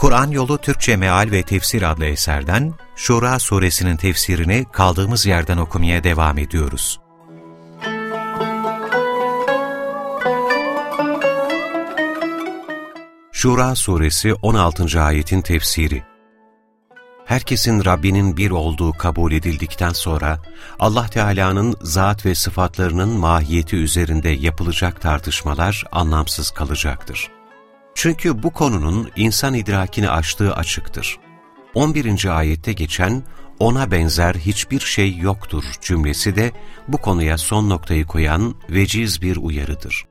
Kur'an Yolu Türkçe Meal ve Tefsir adlı eserden Şura suresinin tefsirini kaldığımız yerden okumaya devam ediyoruz. Şura suresi 16. ayetin tefsiri Herkesin Rabbinin bir olduğu kabul edildikten sonra Allah Teala'nın zat ve sıfatlarının mahiyeti üzerinde yapılacak tartışmalar anlamsız kalacaktır. Çünkü bu konunun insan idrakini aştığı açıktır. 11. ayette geçen ona benzer hiçbir şey yoktur cümlesi de bu konuya son noktayı koyan veciz bir uyarıdır.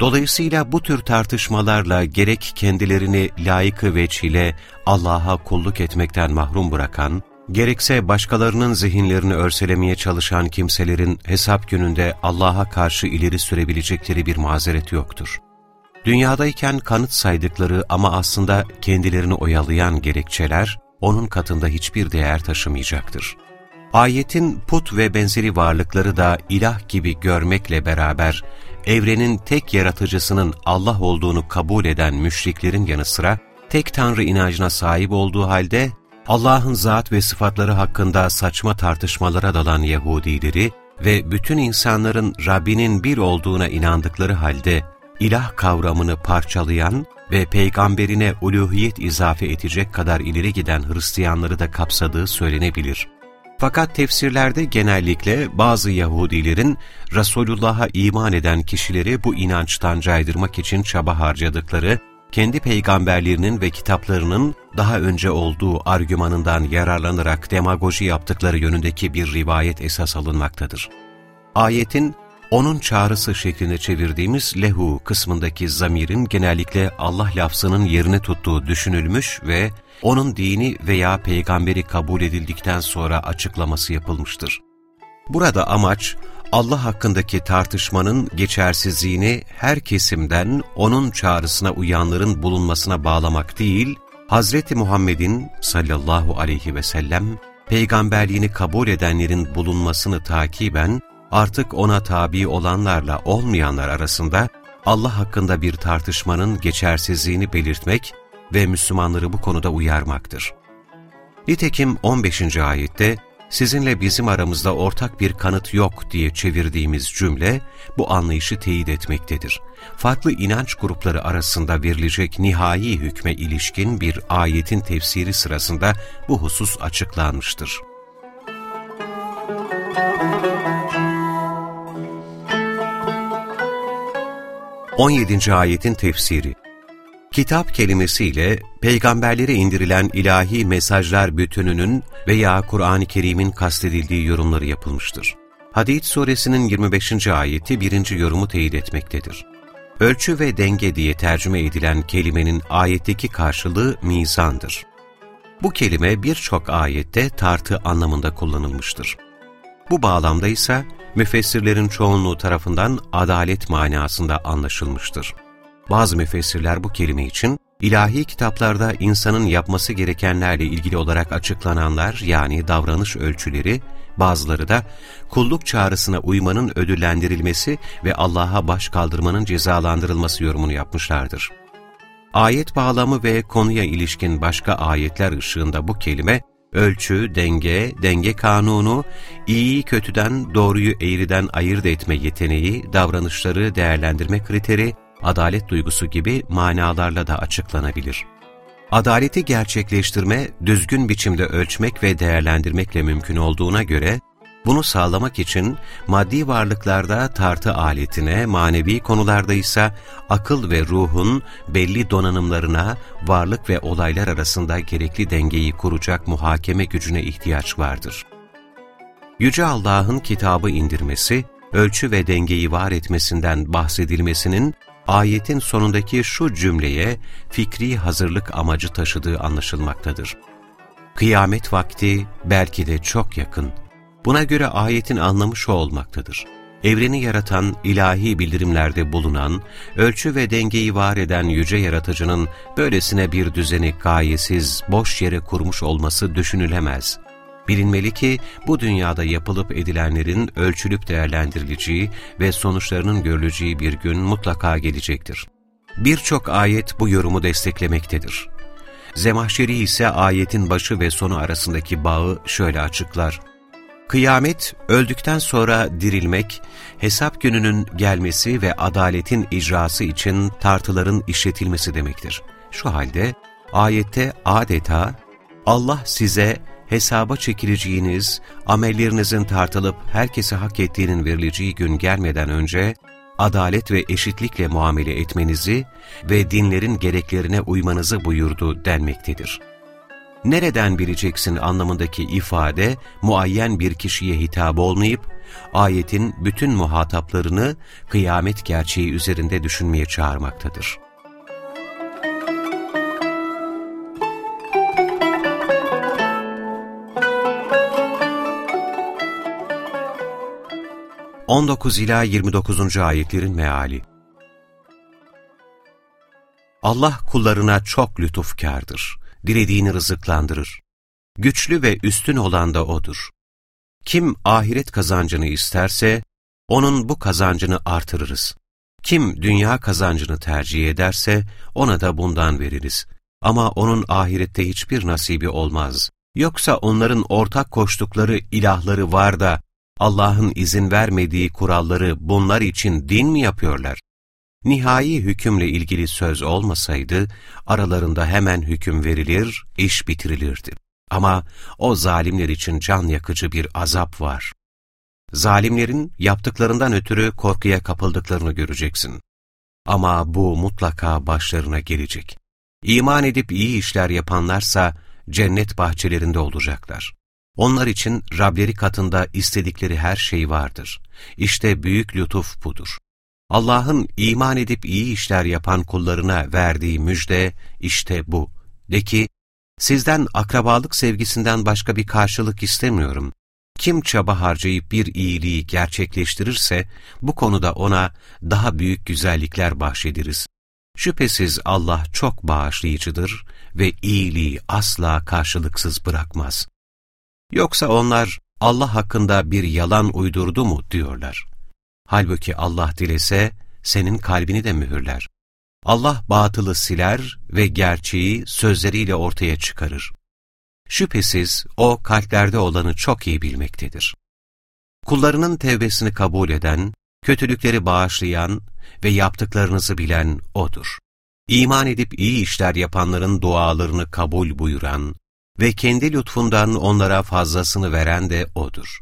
Dolayısıyla bu tür tartışmalarla gerek kendilerini layıkı veçile Allah'a kulluk etmekten mahrum bırakan, gerekse başkalarının zihinlerini örselemeye çalışan kimselerin hesap gününde Allah'a karşı ileri sürebilecekleri bir mazeret yoktur. Dünyadayken kanıt saydıkları ama aslında kendilerini oyalayan gerekçeler, onun katında hiçbir değer taşımayacaktır. Ayetin put ve benzeri varlıkları da ilah gibi görmekle beraber, evrenin tek yaratıcısının Allah olduğunu kabul eden müşriklerin yanı sıra, tek tanrı inancına sahip olduğu halde, Allah'ın zat ve sıfatları hakkında saçma tartışmalara dalan Yahudileri ve bütün insanların Rabbinin bir olduğuna inandıkları halde, ilah kavramını parçalayan ve peygamberine uluhiyet izafe edecek kadar ileri giden Hristiyanları da kapsadığı söylenebilir. Fakat tefsirlerde genellikle bazı Yahudilerin Resulullah'a iman eden kişileri bu inançtan caydırmak için çaba harcadıkları, kendi peygamberlerinin ve kitaplarının daha önce olduğu argümanından yararlanarak demagoji yaptıkları yönündeki bir rivayet esas alınmaktadır. Ayetin onun çağrısı şeklinde çevirdiğimiz lehu kısmındaki zamirin genellikle Allah lafzının yerini tuttuğu düşünülmüş ve onun dini veya peygamberi kabul edildikten sonra açıklaması yapılmıştır. Burada amaç, Allah hakkındaki tartışmanın geçersizliğini her kesimden onun çağrısına uyanların bulunmasına bağlamak değil, Hz. Muhammed'in sallallahu aleyhi ve sellem peygamberliğini kabul edenlerin bulunmasını takiben artık ona tabi olanlarla olmayanlar arasında Allah hakkında bir tartışmanın geçersizliğini belirtmek ve Müslümanları bu konuda uyarmaktır. Nitekim 15. ayette sizinle bizim aramızda ortak bir kanıt yok diye çevirdiğimiz cümle bu anlayışı teyit etmektedir. Farklı inanç grupları arasında verilecek nihai hükme ilişkin bir ayetin tefsiri sırasında bu husus açıklanmıştır. 17. ayetin tefsiri Kitap kelimesiyle peygamberlere indirilen ilahi mesajlar bütününün veya Kur'an-ı Kerim'in kastedildiği yorumları yapılmıştır. Hadid suresinin 25. ayeti birinci yorumu teyit etmektedir. Ölçü ve denge diye tercüme edilen kelimenin ayetteki karşılığı mizandır. Bu kelime birçok ayette tartı anlamında kullanılmıştır. Bu bağlamda ise müfessirlerin çoğunluğu tarafından adalet manasında anlaşılmıştır. Bazı müfessirler bu kelime için, ilahi kitaplarda insanın yapması gerekenlerle ilgili olarak açıklananlar yani davranış ölçüleri, bazıları da kulluk çağrısına uymanın ödüllendirilmesi ve Allah'a baş kaldırmanın cezalandırılması yorumunu yapmışlardır. Ayet bağlamı ve konuya ilişkin başka ayetler ışığında bu kelime, ölçü, denge, denge kanunu, iyiyi kötüden, doğruyu eğriden ayırt etme yeteneği, davranışları değerlendirme kriteri, adalet duygusu gibi manalarla da açıklanabilir. Adaleti gerçekleştirme, düzgün biçimde ölçmek ve değerlendirmekle mümkün olduğuna göre, bunu sağlamak için maddi varlıklarda tartı aletine, manevi konularda ise akıl ve ruhun belli donanımlarına, varlık ve olaylar arasında gerekli dengeyi kuracak muhakeme gücüne ihtiyaç vardır. Yüce Allah'ın kitabı indirmesi, ölçü ve dengeyi var etmesinden bahsedilmesinin ayetin sonundaki şu cümleye fikri hazırlık amacı taşıdığı anlaşılmaktadır. Kıyamet vakti belki de çok yakın. Buna göre ayetin anlamı şu olmaktadır. Evreni yaratan, ilahi bildirimlerde bulunan, ölçü ve dengeyi var eden yüce yaratıcının böylesine bir düzeni gayesiz, boş yere kurmuş olması düşünülemez. Bilinmeli ki bu dünyada yapılıp edilenlerin ölçülüp değerlendirileceği ve sonuçlarının görüleceği bir gün mutlaka gelecektir. Birçok ayet bu yorumu desteklemektedir. Zemahşeri ise ayetin başı ve sonu arasındaki bağı şöyle açıklar. Kıyamet, öldükten sonra dirilmek, hesap gününün gelmesi ve adaletin icrası için tartıların işletilmesi demektir. Şu halde ayette adeta Allah size hesaba çekileceğiniz, amellerinizin tartılıp herkese hak ettiğinin verileceği gün gelmeden önce adalet ve eşitlikle muamele etmenizi ve dinlerin gereklerine uymanızı buyurdu denmektedir. Nereden bileceksin anlamındaki ifade muayyen bir kişiye hitap olmayıp, ayetin bütün muhataplarını kıyamet gerçeği üzerinde düşünmeye çağırmaktadır. 19 ila 29. ayetlerin meali. Allah kullarına çok lütufkardır. Dilediğini rızıklandırır. Güçlü ve üstün olan da O'dur. Kim ahiret kazancını isterse, onun bu kazancını artırırız. Kim dünya kazancını tercih ederse, ona da bundan veririz. Ama onun ahirette hiçbir nasibi olmaz. Yoksa onların ortak koştukları ilahları var da, Allah'ın izin vermediği kuralları bunlar için din mi yapıyorlar? Nihai hükümle ilgili söz olmasaydı, aralarında hemen hüküm verilir, iş bitirilirdi. Ama o zalimler için can yakıcı bir azap var. Zalimlerin yaptıklarından ötürü korkuya kapıldıklarını göreceksin. Ama bu mutlaka başlarına gelecek. İman edip iyi işler yapanlarsa cennet bahçelerinde olacaklar. Onlar için Rableri katında istedikleri her şey vardır. İşte büyük lütuf budur. Allah'ın iman edip iyi işler yapan kullarına verdiği müjde işte bu. De ki, sizden akrabalık sevgisinden başka bir karşılık istemiyorum. Kim çaba harcayıp bir iyiliği gerçekleştirirse, bu konuda ona daha büyük güzellikler bahşediriz. Şüphesiz Allah çok bağışlayıcıdır ve iyiliği asla karşılıksız bırakmaz. Yoksa onlar Allah hakkında bir yalan uydurdu mu diyorlar. Halbuki Allah dilese senin kalbini de mühürler. Allah batılı siler ve gerçeği sözleriyle ortaya çıkarır. Şüphesiz o kalplerde olanı çok iyi bilmektedir. Kullarının tevbesini kabul eden, kötülükleri bağışlayan ve yaptıklarınızı bilen O'dur. İman edip iyi işler yapanların dualarını kabul buyuran, ve kendi lütfundan onlara fazlasını veren de O'dur.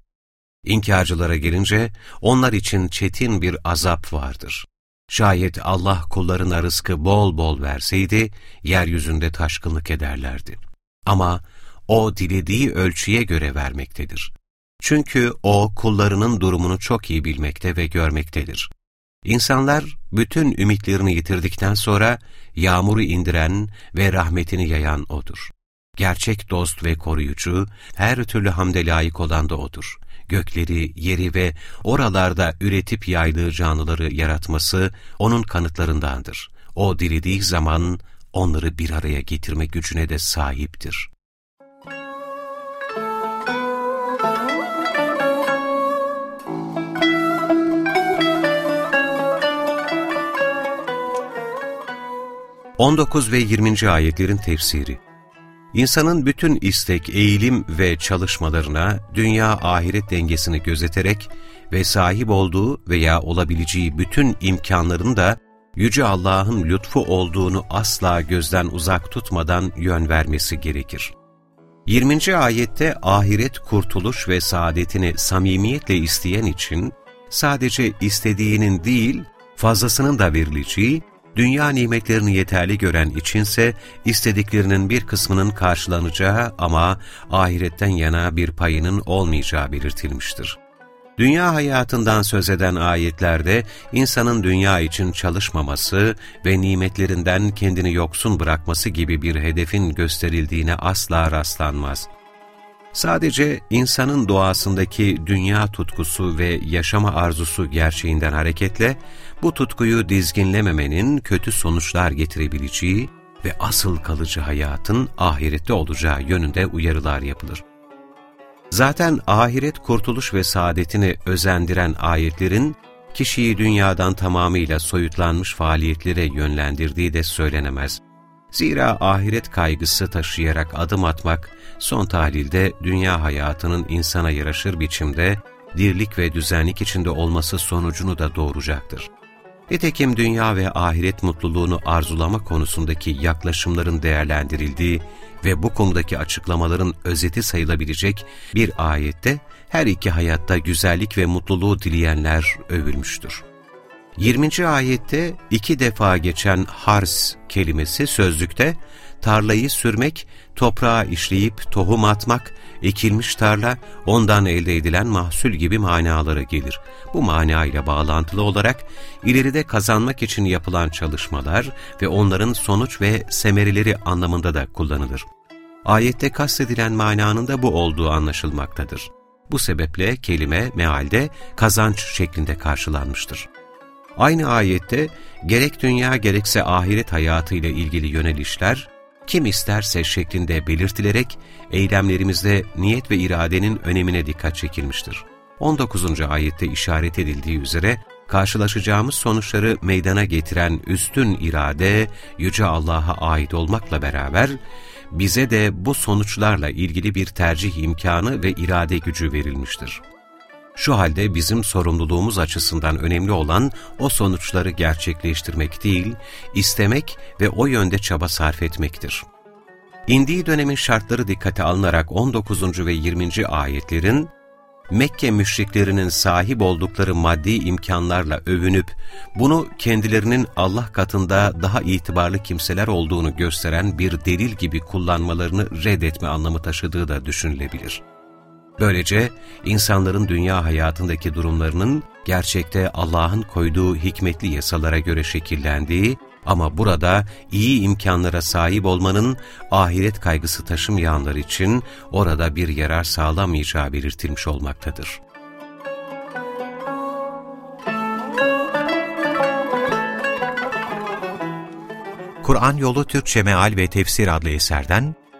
İnkarcılara gelince onlar için çetin bir azap vardır. Şayet Allah kullarına rızkı bol bol verseydi, yeryüzünde taşkınlık ederlerdi. Ama O dilediği ölçüye göre vermektedir. Çünkü O kullarının durumunu çok iyi bilmekte ve görmektedir. İnsanlar bütün ümitlerini yitirdikten sonra yağmuru indiren ve rahmetini yayan O'dur. Gerçek dost ve koruyucu, her türlü hamde layık olan da O'dur. Gökleri, yeri ve oralarda üretip yaydığı canlıları yaratması O'nun kanıtlarındandır. O dilediği zaman onları bir araya getirme gücüne de sahiptir. On dokuz ve yirminci ayetlerin tefsiri İnsanın bütün istek, eğilim ve çalışmalarına dünya-ahiret dengesini gözeterek ve sahip olduğu veya olabileceği bütün imkanların da Yüce Allah'ın lütfu olduğunu asla gözden uzak tutmadan yön vermesi gerekir. 20. ayette ahiret kurtuluş ve saadetini samimiyetle isteyen için sadece istediğinin değil, fazlasının da verileceği Dünya nimetlerini yeterli gören içinse istediklerinin bir kısmının karşılanacağı ama ahiretten yana bir payının olmayacağı belirtilmiştir. Dünya hayatından söz eden ayetlerde insanın dünya için çalışmaması ve nimetlerinden kendini yoksun bırakması gibi bir hedefin gösterildiğine asla rastlanmaz. Sadece insanın doğasındaki dünya tutkusu ve yaşama arzusu gerçeğinden hareketle bu tutkuyu dizginlememenin kötü sonuçlar getirebileceği ve asıl kalıcı hayatın ahirette olacağı yönünde uyarılar yapılır. Zaten ahiret kurtuluş ve saadetini özendiren ayetlerin, kişiyi dünyadan tamamıyla soyutlanmış faaliyetlere yönlendirdiği de söylenemez. Zira ahiret kaygısı taşıyarak adım atmak, son tahlilde dünya hayatının insana yaraşır biçimde, dirlik ve düzenlik içinde olması sonucunu da doğuracaktır. Nitekim dünya ve ahiret mutluluğunu arzulama konusundaki yaklaşımların değerlendirildiği ve bu konudaki açıklamaların özeti sayılabilecek bir ayette her iki hayatta güzellik ve mutluluğu dileyenler övülmüştür. 20. ayette iki defa geçen hars kelimesi sözlükte tarlayı sürmek, toprağa işleyip tohum atmak, ekilmiş tarla, ondan elde edilen mahsul gibi manaları gelir. Bu manayla bağlantılı olarak ileride kazanmak için yapılan çalışmalar ve onların sonuç ve semereleri anlamında da kullanılır. Ayette kastedilen mananın da bu olduğu anlaşılmaktadır. Bu sebeple kelime mealde kazanç şeklinde karşılanmıştır. Aynı ayette gerek dünya gerekse ahiret hayatı ile ilgili yönelişler, kim isterse şeklinde belirtilerek eylemlerimizde niyet ve iradenin önemine dikkat çekilmiştir. 19. ayette işaret edildiği üzere karşılaşacağımız sonuçları meydana getiren üstün irade Yüce Allah'a ait olmakla beraber, bize de bu sonuçlarla ilgili bir tercih imkanı ve irade gücü verilmiştir. Şu halde bizim sorumluluğumuz açısından önemli olan o sonuçları gerçekleştirmek değil, istemek ve o yönde çaba sarf etmektir. İndiği dönemin şartları dikkate alınarak 19. ve 20. ayetlerin, Mekke müşriklerinin sahip oldukları maddi imkanlarla övünüp, bunu kendilerinin Allah katında daha itibarlı kimseler olduğunu gösteren bir delil gibi kullanmalarını reddetme anlamı taşıdığı da düşünülebilir. Böylece insanların dünya hayatındaki durumlarının gerçekte Allah'ın koyduğu hikmetli yasalara göre şekillendiği ama burada iyi imkanlara sahip olmanın ahiret kaygısı taşımayanlar için orada bir yarar sağlamayacağı belirtilmiş olmaktadır. Kur'an Yolu Türkçe Meal ve Tefsir adlı eserden